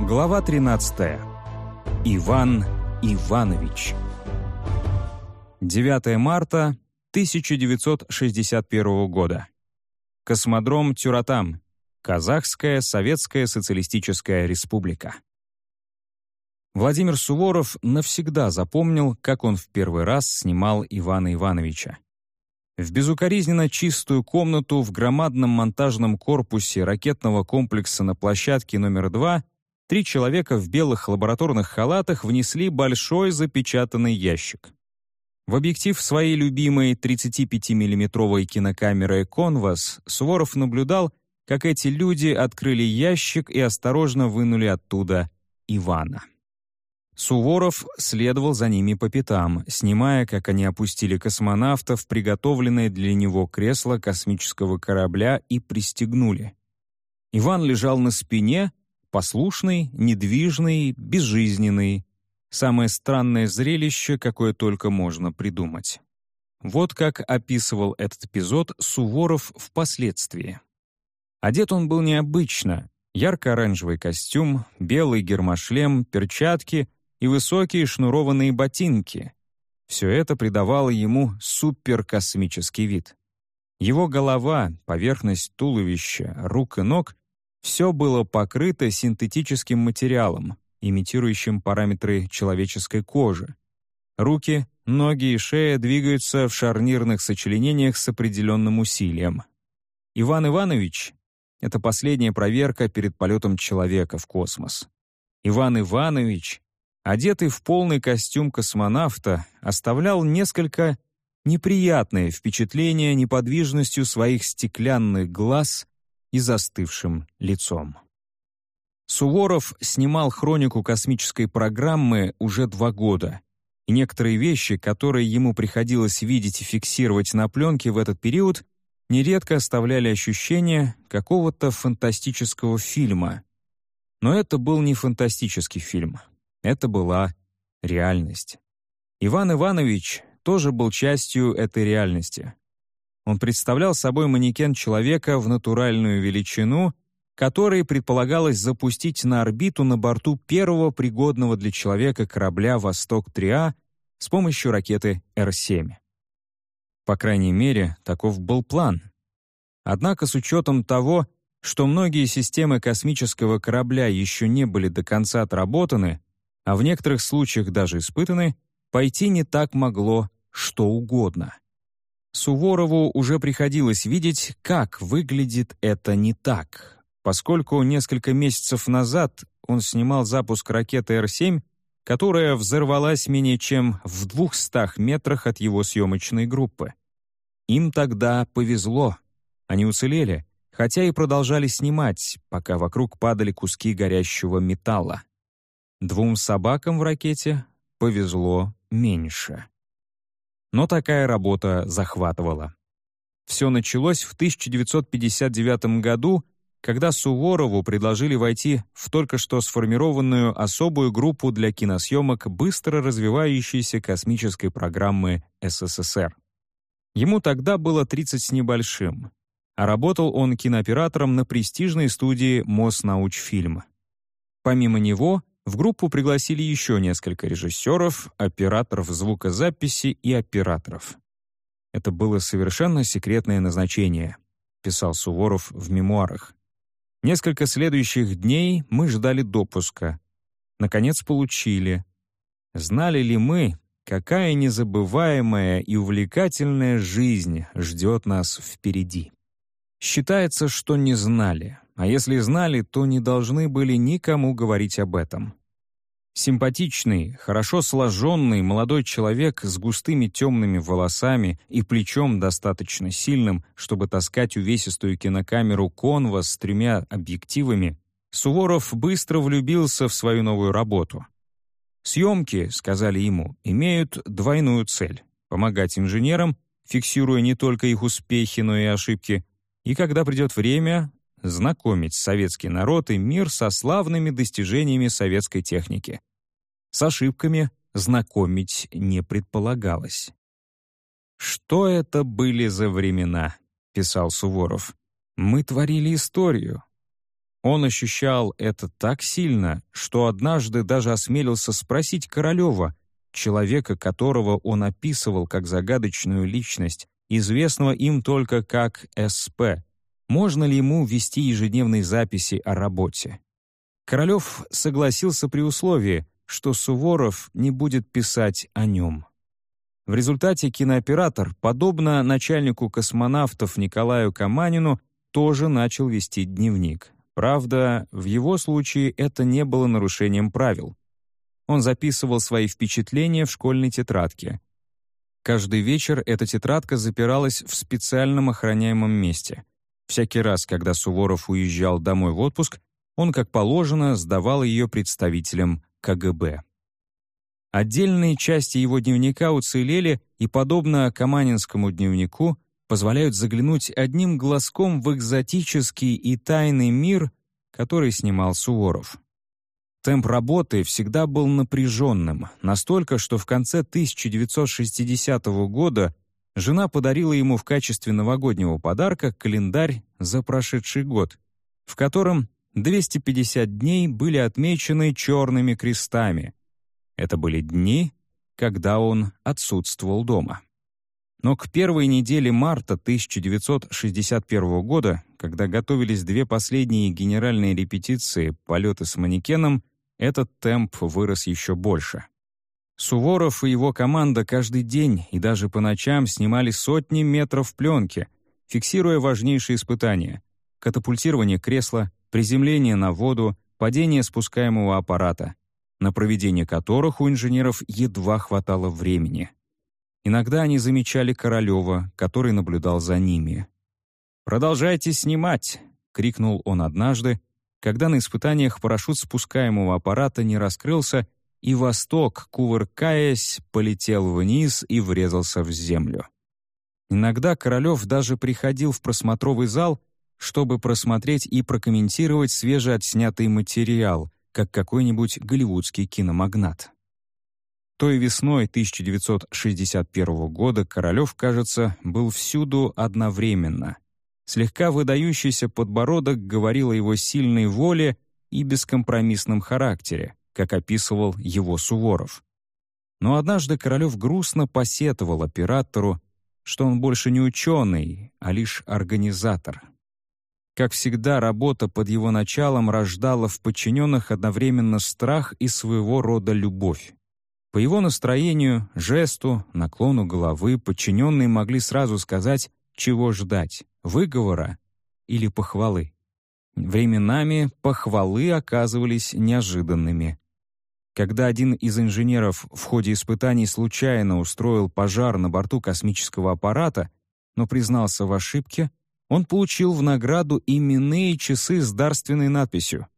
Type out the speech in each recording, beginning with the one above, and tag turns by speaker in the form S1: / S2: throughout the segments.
S1: Глава 13. Иван Иванович. 9 марта 1961 года. Космодром Тюратам. Казахская Советская Социалистическая Республика. Владимир Суворов навсегда запомнил, как он в первый раз снимал Ивана Ивановича. В безукоризненно чистую комнату в громадном монтажном корпусе ракетного комплекса на площадке номер 2 три человека в белых лабораторных халатах внесли большой запечатанный ящик. В объектив своей любимой 35-миллиметровой кинокамеры «Конвас» Суворов наблюдал, как эти люди открыли ящик и осторожно вынули оттуда Ивана. Суворов следовал за ними по пятам, снимая, как они опустили космонавта в приготовленное для него кресло космического корабля и пристегнули. Иван лежал на спине, послушный, недвижный, безжизненный. Самое странное зрелище, какое только можно придумать. Вот как описывал этот эпизод Суворов впоследствии. Одет он был необычно. Ярко-оранжевый костюм, белый гермошлем, перчатки — и высокие шнурованные ботинки. Все это придавало ему суперкосмический вид. Его голова, поверхность туловища, рук и ног — все было покрыто синтетическим материалом, имитирующим параметры человеческой кожи. Руки, ноги и шея двигаются в шарнирных сочленениях с определенным усилием. Иван Иванович — это последняя проверка перед полетом человека в космос. Иван Иванович одетый в полный костюм космонавта, оставлял несколько неприятное впечатление неподвижностью своих стеклянных глаз и застывшим лицом. Суворов снимал хронику космической программы уже два года, и некоторые вещи, которые ему приходилось видеть и фиксировать на пленке в этот период, нередко оставляли ощущение какого-то фантастического фильма. Но это был не фантастический фильм — это была реальность. Иван Иванович тоже был частью этой реальности. Он представлял собой манекен человека в натуральную величину, который предполагалось запустить на орбиту на борту первого пригодного для человека корабля «Восток-3А» с помощью ракеты Р-7. По крайней мере, таков был план. Однако с учетом того, что многие системы космического корабля еще не были до конца отработаны, а в некоторых случаях даже испытаны, пойти не так могло что угодно. Суворову уже приходилось видеть, как выглядит это не так, поскольку несколько месяцев назад он снимал запуск ракеты Р-7, которая взорвалась менее чем в двухстах метрах от его съемочной группы. Им тогда повезло. Они уцелели, хотя и продолжали снимать, пока вокруг падали куски горящего металла. Двум собакам в ракете повезло меньше. Но такая работа захватывала. Все началось в 1959 году, когда Суворову предложили войти в только что сформированную особую группу для киносъемок быстро развивающейся космической программы СССР. Ему тогда было 30 с небольшим, а работал он кинооператором на престижной студии Моснаучфильм. Помимо него, в группу пригласили еще несколько режиссеров, операторов звукозаписи и операторов. «Это было совершенно секретное назначение», — писал Суворов в мемуарах. «Несколько следующих дней мы ждали допуска. Наконец получили. Знали ли мы, какая незабываемая и увлекательная жизнь ждет нас впереди?» Считается, что не знали, а если знали, то не должны были никому говорить об этом. Симпатичный, хорошо сложенный молодой человек с густыми темными волосами и плечом достаточно сильным, чтобы таскать увесистую кинокамеру «Конва» с тремя объективами, Суворов быстро влюбился в свою новую работу. «Съемки», — сказали ему, — имеют двойную цель — помогать инженерам, фиксируя не только их успехи, но и ошибки, и когда придет время, знакомить советский народ и мир со славными достижениями советской техники. С ошибками знакомить не предполагалось. «Что это были за времена?» — писал Суворов. «Мы творили историю. Он ощущал это так сильно, что однажды даже осмелился спросить Королева, человека, которого он описывал как загадочную личность, известного им только как СП, можно ли ему вести ежедневные записи о работе. Королев согласился при условии, что Суворов не будет писать о нем. В результате кинооператор, подобно начальнику космонавтов Николаю Каманину, тоже начал вести дневник. Правда, в его случае это не было нарушением правил. Он записывал свои впечатления в школьной тетрадке. Каждый вечер эта тетрадка запиралась в специальном охраняемом месте. Всякий раз, когда Суворов уезжал домой в отпуск, он, как положено, сдавал ее представителям КГБ. Отдельные части его дневника уцелели и, подобно Каманинскому дневнику, позволяют заглянуть одним глазком в экзотический и тайный мир, который снимал Суворов. Темп работы всегда был напряженным, настолько, что в конце 1960 года жена подарила ему в качестве новогоднего подарка календарь за прошедший год, в котором 250 дней были отмечены черными крестами. Это были дни, когда он отсутствовал дома. Но к первой неделе марта 1961 года, когда готовились две последние генеральные репетиции «Полеты с манекеном», этот темп вырос еще больше. Суворов и его команда каждый день и даже по ночам снимали сотни метров пленки, фиксируя важнейшие испытания — катапультирование кресла, приземление на воду, падение спускаемого аппарата, на проведение которых у инженеров едва хватало времени. Иногда они замечали Королева, который наблюдал за ними. «Продолжайте снимать!» — крикнул он однажды, когда на испытаниях парашют спускаемого аппарата не раскрылся, и «Восток», кувыркаясь, полетел вниз и врезался в землю. Иногда Королев даже приходил в просмотровый зал чтобы просмотреть и прокомментировать свежеотснятый материал, как какой-нибудь голливудский киномагнат. Той весной 1961 года Королёв, кажется, был всюду одновременно. Слегка выдающийся подбородок говорил о его сильной воле и бескомпромиссном характере, как описывал его Суворов. Но однажды Королёв грустно посетовал оператору, что он больше не ученый, а лишь организатор — как всегда, работа под его началом рождала в подчиненных одновременно страх и своего рода любовь. По его настроению, жесту, наклону головы подчиненные могли сразу сказать, чего ждать — выговора или похвалы. Временами похвалы оказывались неожиданными. Когда один из инженеров в ходе испытаний случайно устроил пожар на борту космического аппарата, но признался в ошибке — он получил в награду именные часы с дарственной надписью.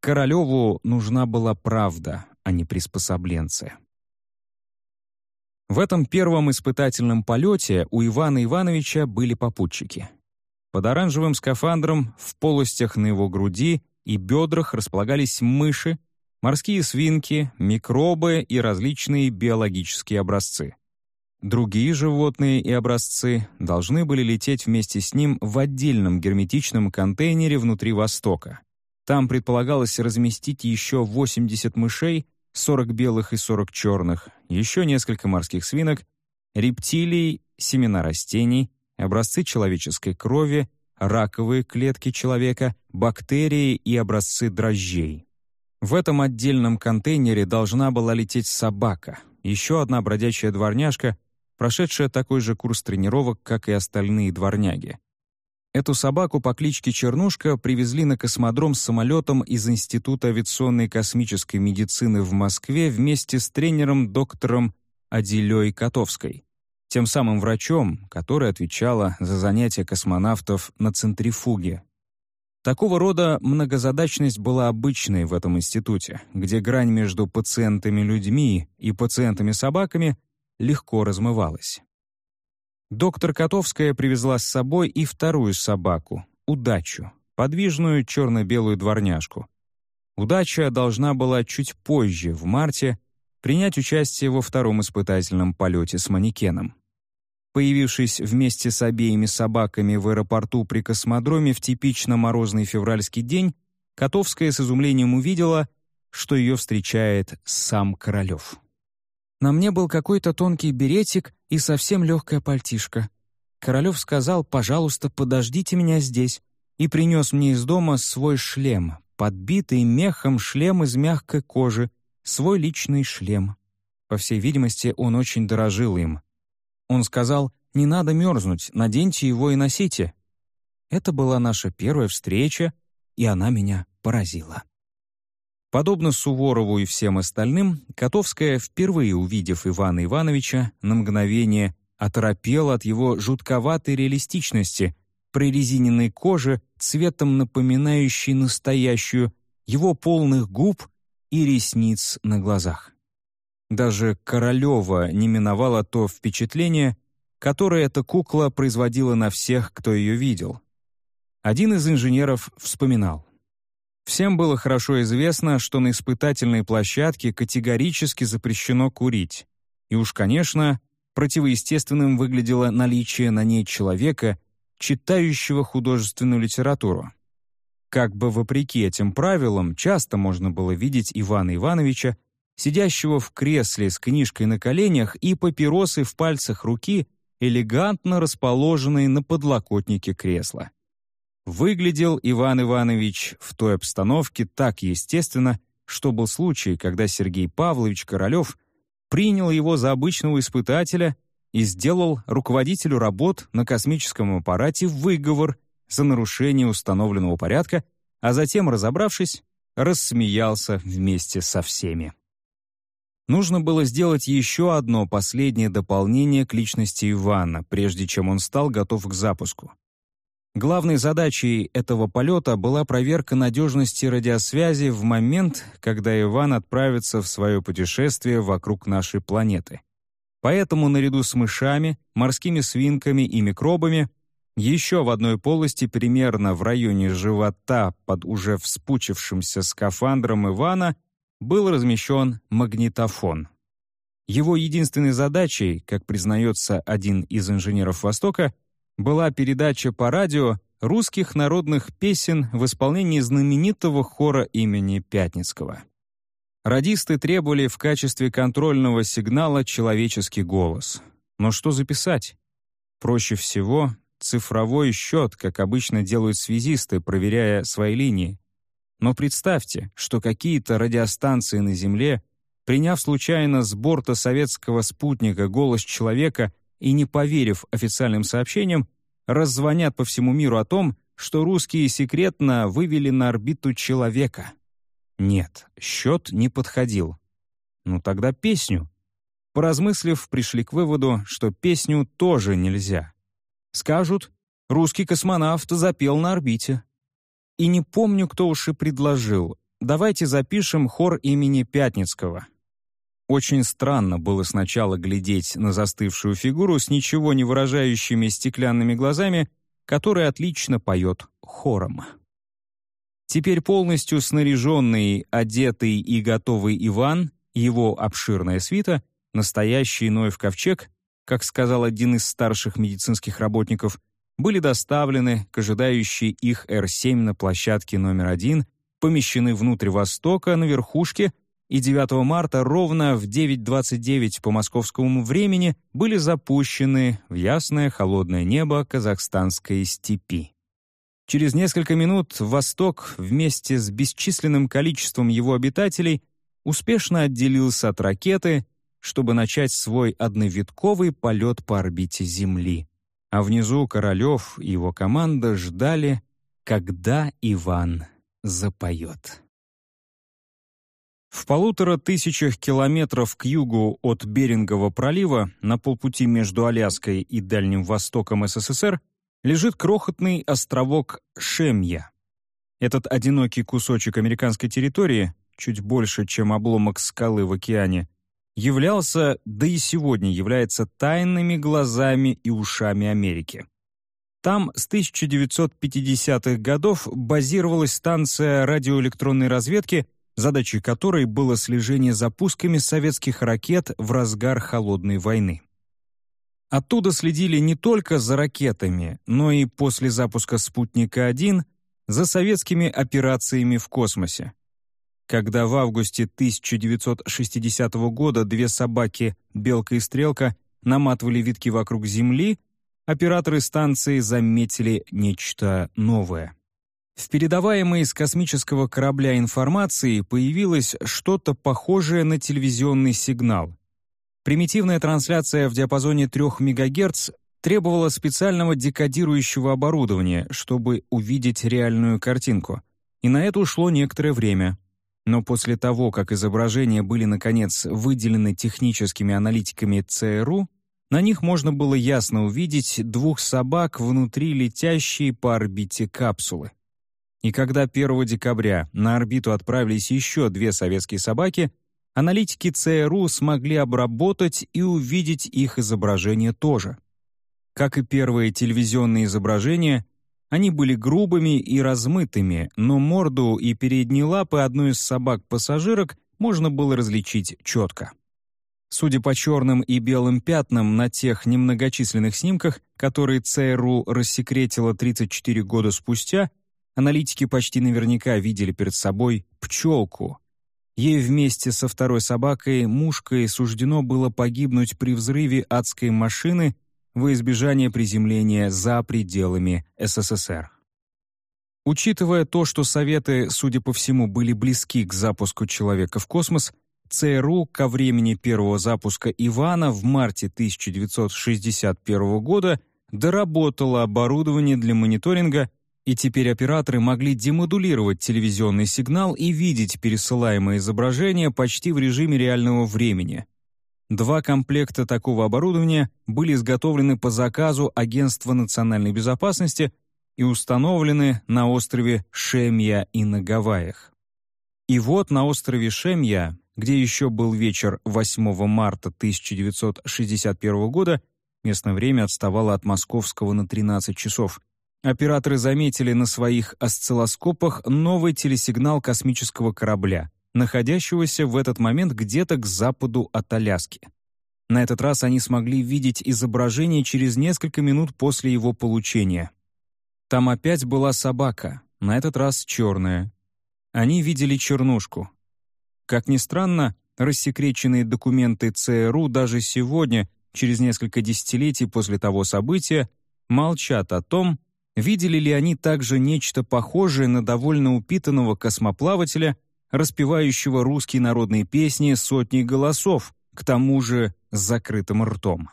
S1: Королеву нужна была правда, а не приспособленцы. В этом первом испытательном полете у Ивана Ивановича были попутчики. Под оранжевым скафандром в полостях на его груди и бедрах располагались мыши, морские свинки, микробы и различные биологические образцы. Другие животные и образцы должны были лететь вместе с ним в отдельном герметичном контейнере внутри Востока. Там предполагалось разместить еще 80 мышей, 40 белых и 40 черных, еще несколько морских свинок, рептилий, семена растений, образцы человеческой крови, раковые клетки человека, бактерии и образцы дрожжей. В этом отдельном контейнере должна была лететь собака, еще одна бродячая дворняжка прошедшая такой же курс тренировок, как и остальные дворняги. Эту собаку по кличке Чернушка привезли на космодром с самолетом из Института авиационной космической медицины в Москве вместе с тренером доктором Адилей Котовской, тем самым врачом, который отвечала за занятия космонавтов на центрифуге. Такого рода многозадачность была обычной в этом институте, где грань между пациентами-людьми и пациентами-собаками легко размывалась. Доктор Котовская привезла с собой и вторую собаку — удачу, подвижную черно-белую дворняжку. Удача должна была чуть позже, в марте, принять участие во втором испытательном полете с манекеном. Появившись вместе с обеими собаками в аэропорту при космодроме в типично морозный февральский день, Котовская с изумлением увидела, что ее встречает сам Королев. На мне был какой-то тонкий беретик и совсем легкая пальтишка. Королев сказал, пожалуйста, подождите меня здесь, и принес мне из дома свой шлем, подбитый мехом шлем из мягкой кожи, свой личный шлем. По всей видимости, он очень дорожил им. Он сказал, не надо мерзнуть, наденьте его и носите. Это была наша первая встреча, и она меня поразила. Подобно Суворову и всем остальным, Котовская, впервые увидев Ивана Ивановича, на мгновение оторопела от его жутковатой реалистичности, прорезиненной кожи, цветом напоминающей настоящую, его полных губ и ресниц на глазах. Даже Королева не миновало то впечатление, которое эта кукла производила на всех, кто ее видел. Один из инженеров вспоминал. Всем было хорошо известно, что на испытательной площадке категорически запрещено курить. И уж, конечно, противоестественным выглядело наличие на ней человека, читающего художественную литературу. Как бы вопреки этим правилам, часто можно было видеть Ивана Ивановича, сидящего в кресле с книжкой на коленях и папиросой в пальцах руки, элегантно расположенной на подлокотнике кресла. Выглядел Иван Иванович в той обстановке так естественно, что был случай, когда Сергей Павлович Королев принял его за обычного испытателя и сделал руководителю работ на космическом аппарате выговор за нарушение установленного порядка, а затем, разобравшись, рассмеялся вместе со всеми. Нужно было сделать еще одно последнее дополнение к личности Ивана, прежде чем он стал готов к запуску. Главной задачей этого полета была проверка надежности радиосвязи в момент, когда Иван отправится в свое путешествие вокруг нашей планеты. Поэтому наряду с мышами, морскими свинками и микробами еще в одной полости примерно в районе живота под уже вспучившимся скафандром Ивана был размещен магнитофон. Его единственной задачей, как признается один из инженеров Востока, была передача по радио русских народных песен в исполнении знаменитого хора имени Пятницкого. Радисты требовали в качестве контрольного сигнала человеческий голос. Но что записать? Проще всего цифровой счет, как обычно делают связисты, проверяя свои линии. Но представьте, что какие-то радиостанции на Земле, приняв случайно с борта советского спутника голос человека, и не поверив официальным сообщениям, раззвонят по всему миру о том, что русские секретно вывели на орбиту человека. Нет, счет не подходил. Ну тогда песню. Поразмыслив, пришли к выводу, что песню тоже нельзя. Скажут, русский космонавт запел на орбите. И не помню, кто уж и предложил. Давайте запишем хор имени Пятницкого. Очень странно было сначала глядеть на застывшую фигуру с ничего не выражающими стеклянными глазами, которая отлично поет хором. Теперь полностью снаряженный, одетый и готовый Иван, его обширная свита, настоящий Ноев ковчег, как сказал один из старших медицинских работников, были доставлены к ожидающей их Р-7 на площадке номер один, помещены внутрь Востока на верхушке и 9 марта ровно в 9.29 по московскому времени были запущены в ясное холодное небо казахстанской степи. Через несколько минут Восток вместе с бесчисленным количеством его обитателей успешно отделился от ракеты, чтобы начать свой одновитковый полет по орбите Земли. А внизу Королев и его команда ждали, когда Иван запоет. В полутора тысячах километров к югу от Берингового пролива, на полпути между Аляской и Дальним Востоком СССР, лежит крохотный островок Шемья. Этот одинокий кусочек американской территории, чуть больше, чем обломок скалы в океане, являлся, да и сегодня является тайными глазами и ушами Америки. Там с 1950-х годов базировалась станция радиоэлектронной разведки задачей которой было слежение за пусками советских ракет в разгар Холодной войны. Оттуда следили не только за ракетами, но и после запуска «Спутника-1» за советскими операциями в космосе. Когда в августе 1960 года две собаки, Белка и Стрелка, наматывали витки вокруг Земли, операторы станции заметили нечто новое. В передаваемой из космического корабля информации появилось что-то похожее на телевизионный сигнал. Примитивная трансляция в диапазоне 3 МГц требовала специального декодирующего оборудования, чтобы увидеть реальную картинку. И на это ушло некоторое время. Но после того, как изображения были, наконец, выделены техническими аналитиками ЦРУ, на них можно было ясно увидеть двух собак внутри летящей по орбите капсулы. И когда 1 декабря на орбиту отправились еще две советские собаки, аналитики ЦРУ смогли обработать и увидеть их изображение тоже. Как и первые телевизионные изображения, они были грубыми и размытыми, но морду и передние лапы одной из собак-пассажирок можно было различить четко. Судя по черным и белым пятнам на тех немногочисленных снимках, которые ЦРУ рассекретила 34 года спустя, аналитики почти наверняка видели перед собой пчелку. Ей вместе со второй собакой, мушкой, суждено было погибнуть при взрыве адской машины во избежание приземления за пределами СССР. Учитывая то, что Советы, судя по всему, были близки к запуску человека в космос, ЦРУ ко времени первого запуска Ивана в марте 1961 года доработало оборудование для мониторинга и теперь операторы могли демодулировать телевизионный сигнал и видеть пересылаемое изображение почти в режиме реального времени. Два комплекта такого оборудования были изготовлены по заказу Агентства национальной безопасности и установлены на острове Шемья и на Гавайях. И вот на острове Шемья, где еще был вечер 8 марта 1961 года, местное время отставало от московского на 13 часов — Операторы заметили на своих осциллоскопах новый телесигнал космического корабля, находящегося в этот момент где-то к западу от Аляски. На этот раз они смогли видеть изображение через несколько минут после его получения. Там опять была собака, на этот раз черная. Они видели чернушку. Как ни странно, рассекреченные документы ЦРУ даже сегодня, через несколько десятилетий после того события, молчат о том, Видели ли они также нечто похожее на довольно упитанного космоплавателя, распевающего русские народные песни сотни голосов, к тому же с закрытым ртом?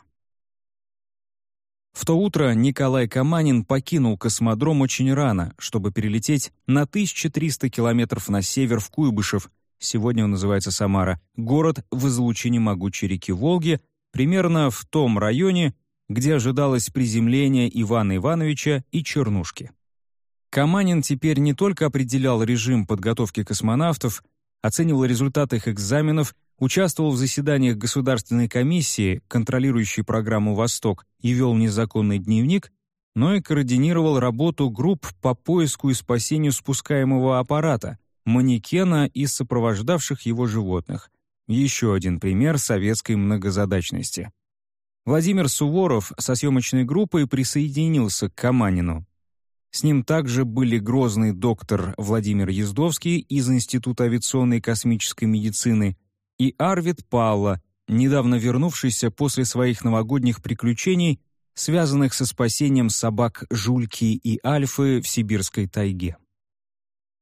S1: В то утро Николай Каманин покинул космодром очень рано, чтобы перелететь на 1300 километров на север в Куйбышев, сегодня он называется Самара, город в излучине могучей реки Волги, примерно в том районе, где ожидалось приземление Ивана Ивановича и Чернушки. Каманин теперь не только определял режим подготовки космонавтов, оценивал результаты их экзаменов, участвовал в заседаниях Государственной комиссии, контролирующей программу «Восток», и вел незаконный дневник, но и координировал работу групп по поиску и спасению спускаемого аппарата, манекена и сопровождавших его животных. Еще один пример советской многозадачности. Владимир Суворов со съемочной группой присоединился к Каманину. С ним также были грозный доктор Владимир Ездовский из Института авиационной и космической медицины и Арвид Палла, недавно вернувшийся после своих новогодних приключений, связанных со спасением собак Жульки и Альфы в сибирской тайге.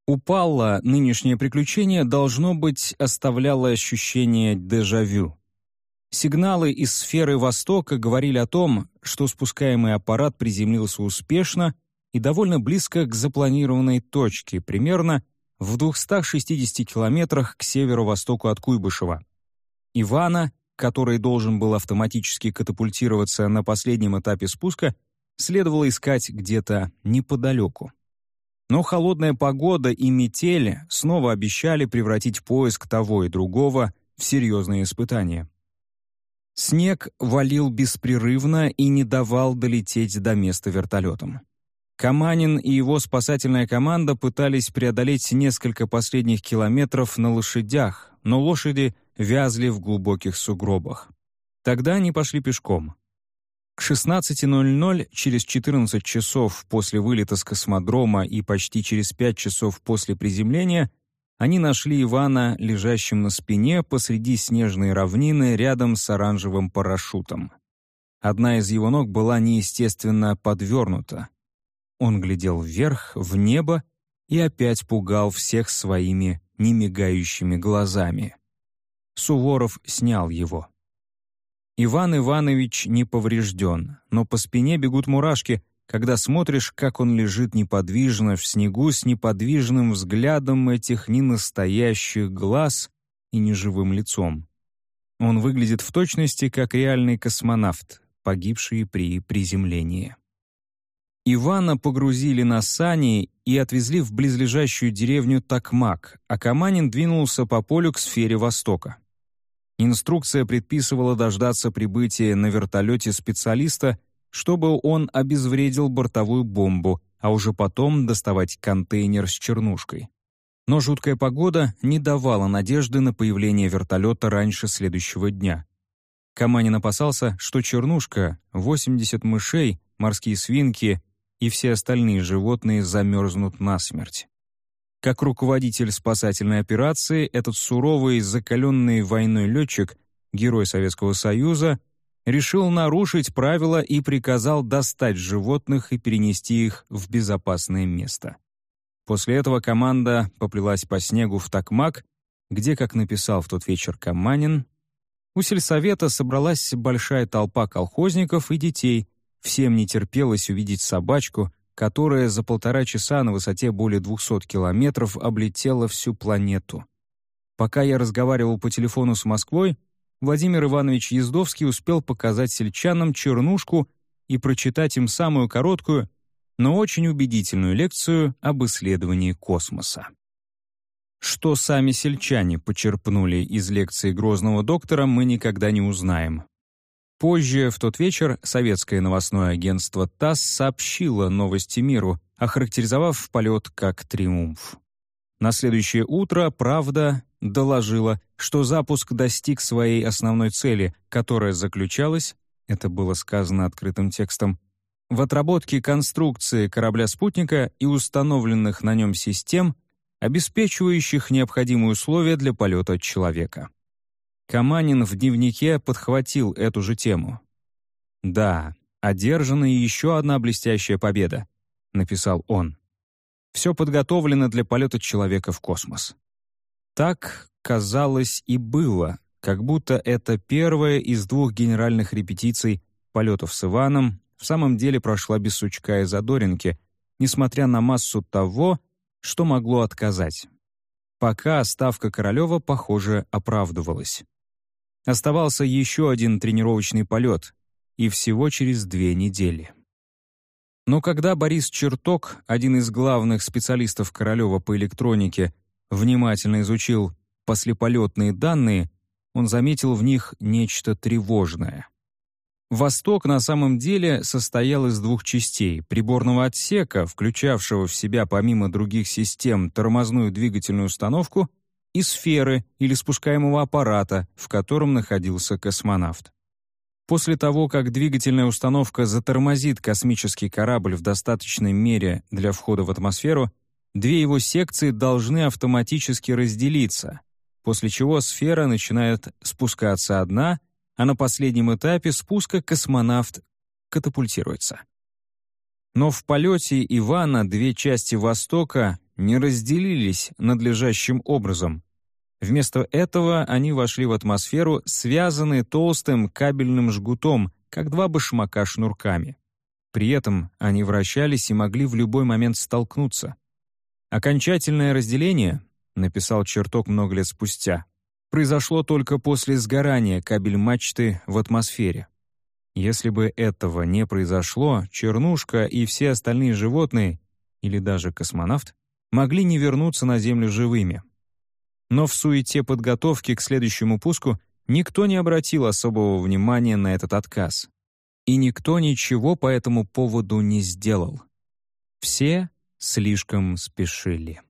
S1: У Палла нынешнее приключение, должно быть, оставляло ощущение дежавю. Сигналы из сферы Востока говорили о том, что спускаемый аппарат приземлился успешно и довольно близко к запланированной точке, примерно в 260 километрах к северо-востоку от Куйбышева. Ивана, который должен был автоматически катапультироваться на последнем этапе спуска, следовало искать где-то неподалеку. Но холодная погода и метель снова обещали превратить поиск того и другого в серьезные испытания. Снег валил беспрерывно и не давал долететь до места вертолетом. Каманин и его спасательная команда пытались преодолеть несколько последних километров на лошадях, но лошади вязли в глубоких сугробах. Тогда они пошли пешком. К 16.00, через 14 часов после вылета с космодрома и почти через 5 часов после приземления, они нашли Ивана лежащим на спине посреди снежной равнины рядом с оранжевым парашютом. Одна из его ног была неестественно подвернута. Он глядел вверх, в небо, и опять пугал всех своими немигающими глазами. Суворов снял его. Иван Иванович не поврежден, но по спине бегут мурашки, когда смотришь, как он лежит неподвижно в снегу с неподвижным взглядом этих ненастоящих глаз и неживым лицом. Он выглядит в точности как реальный космонавт, погибший при приземлении. Ивана погрузили на сани и отвезли в близлежащую деревню Такмак, а Каманин двинулся по полю к сфере Востока. Инструкция предписывала дождаться прибытия на вертолете специалиста, чтобы он обезвредил бортовую бомбу, а уже потом доставать контейнер с чернушкой. Но жуткая погода не давала надежды на появление вертолета раньше следующего дня. Каманин опасался, что чернушка, 80 мышей, морские свинки и все остальные животные замерзнут насмерть. Как руководитель спасательной операции, этот суровый, закаленный войной летчик, герой Советского Союза, решил нарушить правила и приказал достать животных и перенести их в безопасное место. После этого команда поплелась по снегу в Такмак, где, как написал в тот вечер Каманин, у сельсовета собралась большая толпа колхозников и детей, всем не терпелось увидеть собачку, которая за полтора часа на высоте более 200 километров облетела всю планету. Пока я разговаривал по телефону с Москвой, Владимир Иванович Ездовский успел показать сельчанам чернушку и прочитать им самую короткую, но очень убедительную лекцию об исследовании космоса. Что сами сельчане почерпнули из лекции грозного доктора, мы никогда не узнаем. Позже, в тот вечер, советское новостное агентство ТАСС сообщило новости миру, охарактеризовав полет как триумф. На следующее утро «Правда» доложила, что запуск достиг своей основной цели, которая заключалась, это было сказано открытым текстом, в отработке конструкции корабля-спутника и установленных на нем систем, обеспечивающих необходимые условия для полета человека. Каманин в дневнике подхватил эту же тему. «Да, одержана еще одна блестящая победа», — написал он. «Все подготовлено для полета человека в космос». Так, казалось, и было, как будто это первая из двух генеральных репетиций полетов с Иваном в самом деле прошла без сучка и задоринки, несмотря на массу того, что могло отказать. Пока ставка Королева, похоже, оправдывалась. Оставался еще один тренировочный полет, и всего через две недели. Но когда Борис Черток, один из главных специалистов Королева по электронике, внимательно изучил послеполетные данные, он заметил в них нечто тревожное. «Восток» на самом деле состоял из двух частей — приборного отсека, включавшего в себя помимо других систем тормозную двигательную установку — и сферы или спускаемого аппарата, в котором находился космонавт. После того, как двигательная установка затормозит космический корабль в достаточной мере для входа в атмосферу, две его секции должны автоматически разделиться, после чего сфера начинает спускаться одна, а на последнем этапе спуска космонавт катапультируется. Но в полете Ивана две части Востока не разделились надлежащим образом. Вместо этого они вошли в атмосферу, связанные толстым кабельным жгутом, как два башмака шнурками. При этом они вращались и могли в любой момент столкнуться. Окончательное разделение, написал Черток много лет спустя, произошло только после сгорания кабель-мачты в атмосфере. Если бы этого не произошло, Чернушка и все остальные животные, или даже космонавт, могли не вернуться на Землю живыми. Но в суете подготовки к следующему пуску никто не обратил особого внимания на этот отказ. И никто ничего по этому поводу не сделал. Все слишком спешили.